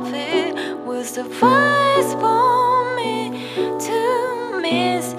that was the vice for me to miss